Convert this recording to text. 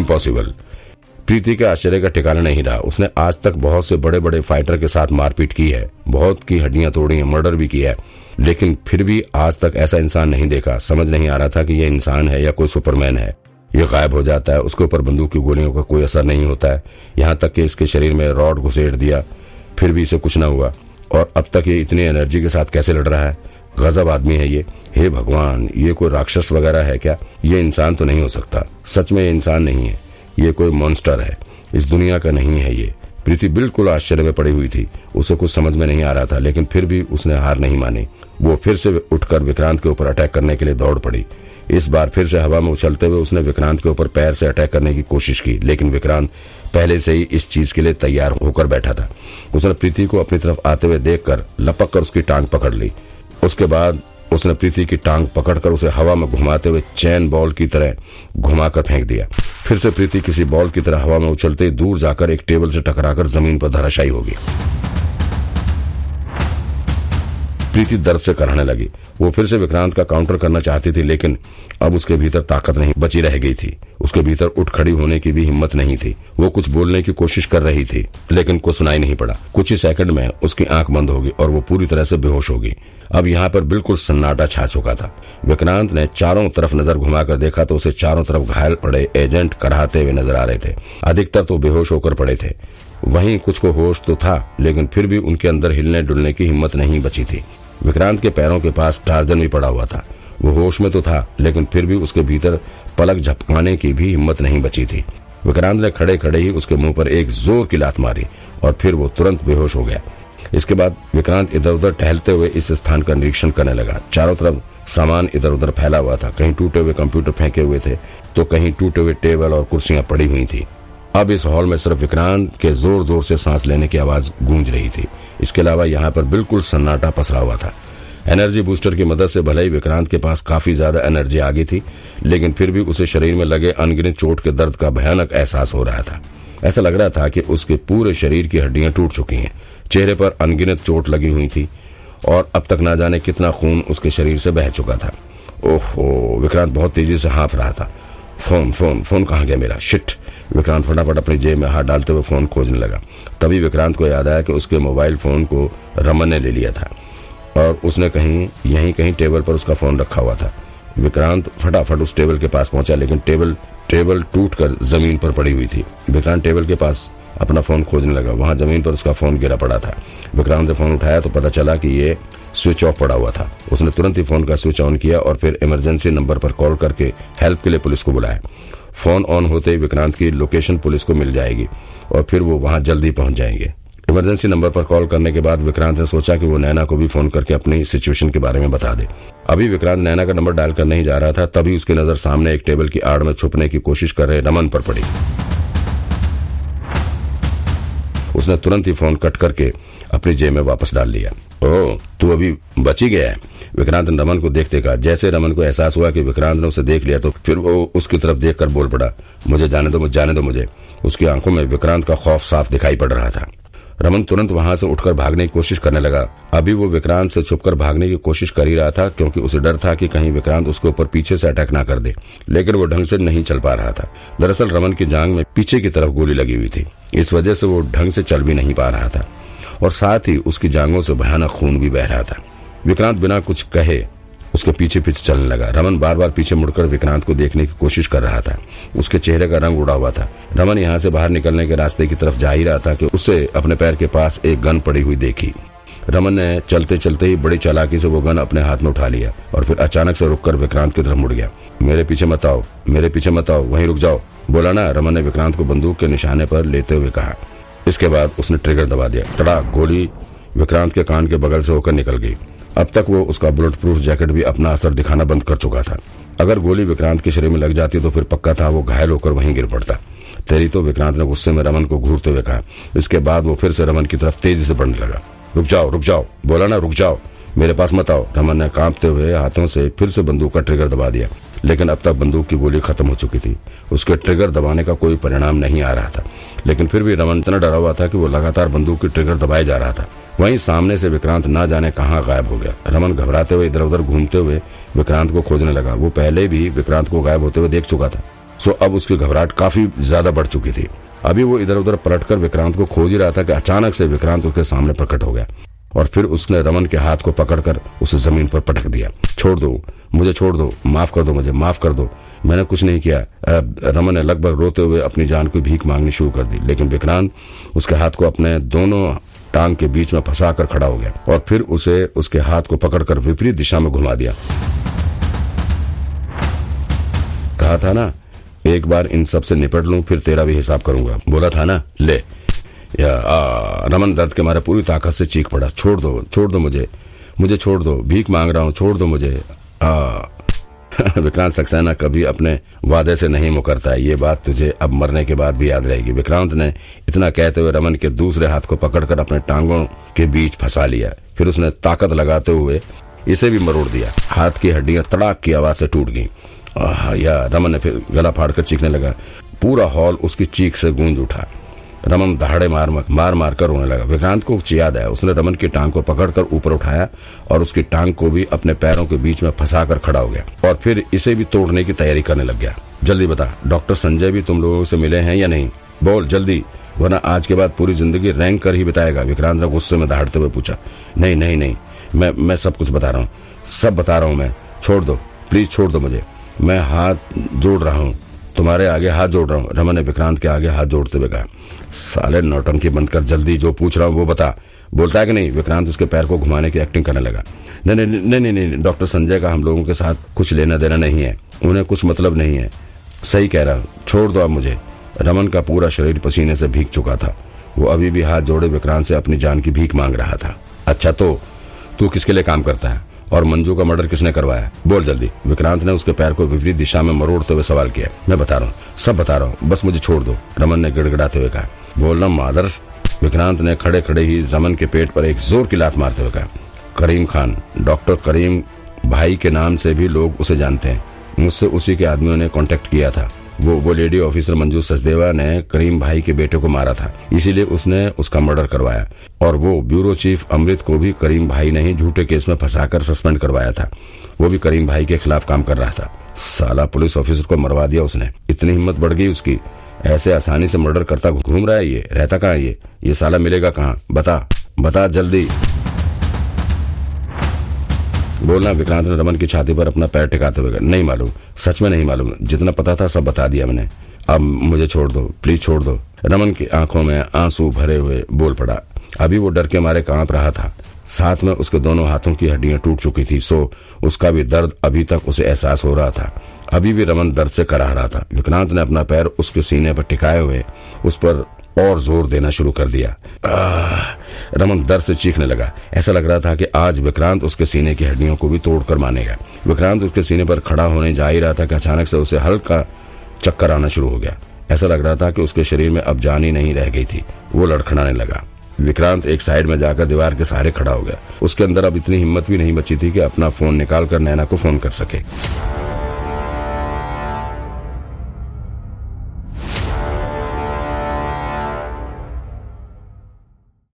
Impossible प्रीति के आश्चर्य का ठिकाना नहीं रहा। उसने आज तक बहुत से बड़े बड़े फाइटर के साथ मारपीट की है। बहुत की हड्डियाँ तोड़ी है मर्डर भी किया है। लेकिन फिर भी आज तक ऐसा इंसान नहीं देखा। समझ नहीं आ रहा था कि यह इंसान है या कोई सुपरमैन है। ये गायब हो जाता है। उसके ऊपर बंदूक की गोलियों का कोई असर नहीं होता है। यहाँ तक कि इसके शरीर में रॉड घुसेड़ दिया। फिर भी इसे कुछ न हुआ। और अब तक ये इतनी एनर्जी के साथ कैसे लड़ रहा है? गजब आदमी है ये। हे भगवान, ये कोई राक्षस वगैरह है क्या? ये इंसान तो नहीं हो सकता। सच में ये इंसान नहीं है। ये कोई मॉन्स्टर है। इस दुनिया का नहीं है ये। प्रीति बिल्कुल आश्चर्य में पड़ी हुई थी। उसे कुछ समझ में नहीं आ रहा था, लेकिन फिर भी उसने हार नहीं मानी। वो फिर से उठकर विक्रांत के ऊपर अटैक करने के लिए दौड़ पड़ी। इस बार फिर से हवा में उछलते हुए उसने विक्रांत के ऊपर पैर से अटैक करने की कोशिश की, लेकिन विक्रांत पहले से ही इस चीज़ के लिए तैयार होकर बैठा था। उसने प्रीति को अपनी तरफ़ आते हुए देखकर लपक कर उसकी टांग पकड़ ली। उसके बाद उसने प्रीति की टांग पकड़कर उसे हवा में घुमाते हुए चैन बॉल की तरह घुमाकर फेंक दिया। फिर से प्रीति किसी बॉल की तरह हवा में उछलते दूर जाकर एक टेबल से टकराकर ज़मीन पर धराशायी होगी प्रीति दर्द से करने लगी। वो फिर से विक्रांत का काउंटर करना चाहती थी, लेकिन अब उसके भीतर ताकत नहीं, बची रह गई थी। उसके भीतर उठ खड़ी होने की भी हिम्मत नहीं थी। वो कुछ बोलने की कोशिश कर रही थी, लेकिन कुछ सुनाई नहीं पड़ा। कुछ ही सेकंड में उसकी आँख बंद होगी और वो पूरी तरह से बेहोश होगी। अब यहाँ पर बिल्कुल सन्नाटा छा चुका था। विक्रांत ने चारों तरफ़ नज़र घुमाकर देखा तो उसे चारों तरफ़ घायल पड़े एजेंट कराते हुए नज़र आ रहे थे। अधिकतर तो बेहोश होकर पड़े थे। वहीं कुछ को होश तो था, लेकिन फिर भी उनके अंदर हिलने डुलने की हिम्मत नहीं बची थी। विक्रांत के पैरों के पास टार्जन भी पड़ा हुआ था। वो होश में तो था, लेकिन फिर भी उसके भीतर पलक झपकाने की भी हिम्मत नहीं बची थी। विक्रांत ने खड़े खड़े ही उसके मुँह पर एक ज़ोर की लात मारी और फिर वो तुरंत बेहोश हो गया। इसके बाद विक्रांत इधर उधर टहलते हुए इस स्थान का निरीक्षण करने लगा। चारों तरफ़ सामान इधर उधर फैला हुआ था। कहीं टूटे हुए कंप्यूटर फेंके हुए थे तो कहीं टूटे हुए टेबल और कुर्सियाँ पड़ी हुई थी। अब इस हॉल में सिर्फ़ विक्रांत के ज़ोर ज़ोर से सांस लेने की आवाज़ गूंज रही थी। इसके अलावा यहाँ पर बिल्कुल सन्नाटा पसरा हुआ था। एनर्जी बूस्टर की मदद से भले ही विक्रांत के पास काफ़ी ज़्यादा एनर्जी आ गई थी, लेकिन फिर भी उसे शरीर में लगे अनगिनत चोट के दर्द का भयानक एहसास हो रहा था। ऐसा लग रहा था कि उसके पूरे शरीर की हड्डियाँ टूट चुकी हैं। चेहरे पर अनगिनत चोट लगी हुई थी और अब तक ना जाने कितना खून उसके शरीर से बह चुका था। ओहो, विक्रांत बहुत तेज़ी से हाँफ रहा था। फ़ोन फ़ोन फ़ोन कहाँ गया मेरा? शिट। विक्रांत फटाफट अपनी जेब में हाथ डालते हुए फ़ोन खोजने लगा। तभी विक्रांत को याद आया कि उसके मोबाइल फ़ोन को रमन ने ले लिया था और उसने कहीं, यहीं कहीं टेबल पर उसका फ़ोन रखा हुआ था। विक्रांत फटाफट उस टेबल के पास पहुँचा, लेकिन टेबल टेबल टूटकर ज़मीन पर पड़ी हुई थी। विक्रांत टेबल के पास अपना फ़ोन खोजने लगा। वहाँ ज़मीन पर उसका फ़ोन गिरा पड़ा था। विक्रांत ने फ़ोन उठाया तो पता चला कि ये स्विच ऑफ़ पड़ा हुआ था। उसने तुरंत ही फ़ोन का स्विच ऑन किया और फिर इमरजेंसी नंबर पर कॉल करके हेल्प के लिए पुलिस को बुलाया। फ़ोन ऑन होते ही विक्रांत की लोकेशन पुलिस को मिल जाएगी और फिर वो वहाँ जल्दी पहुँच जाएँगे। इमरजेंसी नंबर पर कॉल करने के बाद विक्रांत ने सोचा कि वो नैना को भी फ़ोन करके अपनी सिचुएशन के बारे में बता दे। अभी विक्रांत नैना का नंबर डायल करने ही जा रहा था, तभी उसकी नज़र सामने एक टेबल की आड़ में छुपने की कोशिश कर रहे रमन पर पड़ी। उसने तुरंत ही फ़ोन कट करके अपनी जेब में वापस डाल लिया। ओ तू अभी बच गया है? विक्रांत ने रमन को देखते कहा। जैसे रमन को एहसास हुआ कि विक्रांत ने उसे देख लिया तो फिर वो उसकी तरफ़ देखकर बोल पड़ा, मुझे जाने दो, मुझे, जाने दो मुझे। उसकी आँखों में विक्रांत का खौफ साफ़ दिखाई पड़ रहा था। रमन तुरंत वहाँ से उठकर भागने की कोशिश करने लगा। अभी वो विक्रांत से छुपकर भागने की कोशिश कर ही रहा था, क्योंकि उसे डर था कि कहीं विक्रांत उसके ऊपर पीछे से अटैक ना कर दे, लेकिन वो ढंग से नहीं चल पा रहा था। दरअसल रमन की जांग में पीछे की तरफ़ गोली लगी हुई थी। इस वजह से वो ढंग से चल भी नहीं पा रहा था, और साथ ही उसकी जांगों से भयानक खून भी बह रहा था। विक्रांत बिना कुछ कहे उसके पीछे पीछे चलने लगा। रमन बार बार पीछे मुड़कर विक्रांत को देखने की कोशिश कर रहा था। उसके चेहरे का रंग उड़ा हुआ था। रमन यहाँ से बाहर निकलने के रास्ते की तरफ़ जा ही रहा था कि उसे अपने पैर के पास एक गन पड़ी हुई देखी। रमन ने चलते चलते ही बड़ी चालाकी से वो गन अपने हाथ में उठा लिया और फिर अचानक से रुककर विक्रांत की तरफ़ मुड़ गया। मेरे पीछे मत आओ, मेरे पीछे मत आओ, वहीं रुक जाओ। बोला ना, रमन ने विक्रांत को बंदूक के निशाने पर लेते हुए कहा। इसके बाद उसने ट्रिगर दबा दिया। तड़ा गोली। विक्रांत के कान के बगल से होकर निकल गई। अब तक वो उसका बुलेट प्रूफ जैकेट भी अपना असर दिखाना बंद कर चुका था। अगर गोली विक्रांत के शरीर में लग जाती तो फिर पक्का था वो घायल होकर वहीं गिर पड़ता। तेरी तो विक्रांत ने गुस्से में रमन को घूरते हुए कहा। इसके बाद वो फिर से रमन की तरफ़ तेज़ी से बढ़ने लगा। रुक जाओ रुक जाओ। बोला ना, रुक जाओ। मेरे पास मत आओ। रमन ने कांपते हुए हाथों से फिर से बंदूक का ट्रिगर दबा दिया। लेकिन अब तक बंदूक की गोली खत्म हो चुकी थी। उसके ट्रिगर दबाने का कोई परिणाम नहीं आ रहा था। लेकिन फिर भी रमन इतना डरा हुआ था कि वो लगातार बंदूक की ट्रिगर दबाए जा रहा था। वहीं सामने से विक्रांत ना जाने कहाँ गायब हो गया। रमन घबराते हुए इधर उधर घूमते हुए विक्रांत को खोजने लगा। वो पहले भी विक्रांत को गायब होते हुए देख चुका था। सो अब उसकी घबराहट काफ़ी ज़्यादा बढ़ चुकी थी। अभी वो इधर उधर पलटकर विक्रांत को खोज ही रहा था कि अचानक से विक्रांत उसके सामने प्रकट हो गया। और फिर उसने रमन के हाथ को पकड़कर उसे ज़मीन पर पटक दिया। छोड़ दो, मुझे छोड़ दो, माफ़ कर दो मुझे, माफ़ कर दो। मैंने कुछ नहीं किया। रमन ने लगभग रोते हुए अपनी जान को भीख मांगनी शुरू कर दी। लेकिन विक्रांत उसके हाथ को अपने दोनों टांग के बीच में फंसा कर खड़ा हो गया और फिर उसे उसके हाथ को पकड़कर विपरीत दिशा में घुमा दिया। कहा था ना एक बार इन सबसे निपट लूँ फिर तेरा भी हिसाब करूँगा। बोला था ना ले या आ, रमन दर्द के मारे पूरी ताकत से चीख पड़ा। छोड़ दो छोड़ दो मुझे मुझे छोड़ दो भीख मांग रहा हूँ छोड़ दो मुझे। आ विक्रांत सक्सेना कभी अपने वादे से नहीं मुकरता। ये बात तुझे अब मरने के बाद भी याद रहेगी। विक्रांत ने इतना कहते हुए रमन के दूसरे हाथ को पकड़कर अपने टांगों के बीच फंसा लिया। फिर उसने ताकत लगाते हुए इसे भी मरोड़ दिया। हाथ की हड्डियाँ तड़ाक की आवाज़ से टूट गई। या, रमन ने फिर गला फाड़कर चीखने लगा। पूरा हॉल उसकी चीख से गूंज उठा। रमन दहाड़े मार मार मार कर रोने लगा। विक्रांत को कुछ याद आया। उसने रमन की टांग को पकड़कर ऊपर उठाया और उसकी टांग को भी अपने पैरों के बीच में फंसा कर खड़ा हो गया और फिर इसे भी तोड़ने की तैयारी करने लग गया। जल्दी बता, डॉक्टर संजय भी तुम लोगों से मिले हैं या नहीं? बोल, जल्दी, वरना आज के बाद पूरी ज़िंदगी रैंक कर ही बिताएगा। विक्रांत ने गुस्से में दहाड़ते हुए पूछा, नहीं नहीं नहीं, मैं मैं सब कुछ बता रहा हूँ। सब बता रहा हूँ मैं। छोड़ दो, प्लीज़ छोड़ दो मुझे। मैं हाथ जोड़ रहा हूँ। तुम्हारे आगे हाथ जोड़ रहा हूँ। रमन ने विक्रांत के आगे हाथ जोड़ते हुए कहा, साले नौटंकी बंद कर, जल्दी जो पूछ रहा हूँ वो बता। बोलता है कि नहीं? विक्रांत उसके पैर को घुमाने की एक्टिंग करने लगा। नहीं नहीं नहीं नहीं डॉक्टर संजय का हम लोगों के साथ कुछ लेना देना नहीं है। उन्हें कुछ मतलब नहीं है। सही कह रहा छोड़ दो अब मुझे। रमन का पूरा शरीर पसीने से भीग चुका था। वो अभी भी हाथ जोड़े विक्रांत से अपनी जान की भीख मांग रहा था। अच्छा तो तू किसके लिए काम करता है? और मंजू का मर्डर किसने करवाया? बोल जल्दी। विक्रांत ने उसके पैर को विपरीत दिशा में मरोड़ते हुए सवाल किया। मैं बता रहा हूँ, सब बता रहा हूँ, बस मुझे छोड़ दो, रमन ने गिड़गिड़ाते हुए कहा। बोल बोलना मादर विक्रांत ने खड़े खड़े ही रमन के पेट पर एक ज़ोर की लात मारते हुए कहा। करीम खान, डॉक्टर करीम भाई के नाम से भी लोग उसे जानते हैं। मुझसे उसी के आदमियों ने कांटेक्ट किया था। वो वो लेडी ऑफिसर मंजू सचदेवा ने करीम भाई के बेटे को मारा था। इसीलिए उसने उसका मर्डर करवाया। और वो ब्यूरो चीफ अमृत को भी करीम भाई ने ही झूठे केस में फंसाकर सस्पेंड करवाया था। वो भी करीम भाई के खिलाफ काम कर रहा था। साला पुलिस ऑफिसर को मरवा दिया उसने। इतनी हिम्मत बढ़ गई उसकी। ऐसे आसानी से मर्डर करता घूम रहा है ये? रहता कहाँ ये? ये साला मिलेगा कहाँ? बता बता जल्दी। बोलना विक्रांत ने रमन की छाती पर अपना पैर टिकाते हुए नहीं मालूम, सच में नहीं मालूम, जितना पता था सब बता दिया मैंने। अब मुझे छोड़ दो प्लीज़ छोड़ दो। रमन की आँखों में आँसू भरे हुए बोल पड़ा। अभी वो डर के मारे काँप रहा था। साथ में उसके दोनों हाथों की हड्डियाँ टूट चुकी थी, सो उसका भी दर्द अभी तक उसे एहसास हो रहा था। अभी भी रमन दर्द से कराह रहा था। विक्रांत ने अपना पैर उसके सीने पर टिकाए हुए, उस पर और ज़ोर देना शुरू कर दिया। रमन दर्द से चीखने लगा। ऐसा लग रहा था कि आज विक्रांत उसके सीने की हड्डियों को भी तोड़कर मानेगा। विक्रांत उसके सीने पर खड़ा होने जा ही रहा था कि अचानक से उसे हल्का चक्कर आना शुरू हो गया। ऐसा लग रहा था कि उसके शरीर में अब जान ही नहीं रह गई थी। वो लड़खड़ाने लगा। विक्रांत एक साइड में जाकर दीवार के सहारे खड़ा हो गया। उसके अंदर अब इतनी हिम्मत भी नहीं बची थी कि अपना फ़ोन निकाल कर नैना को फ़ोन कर सके।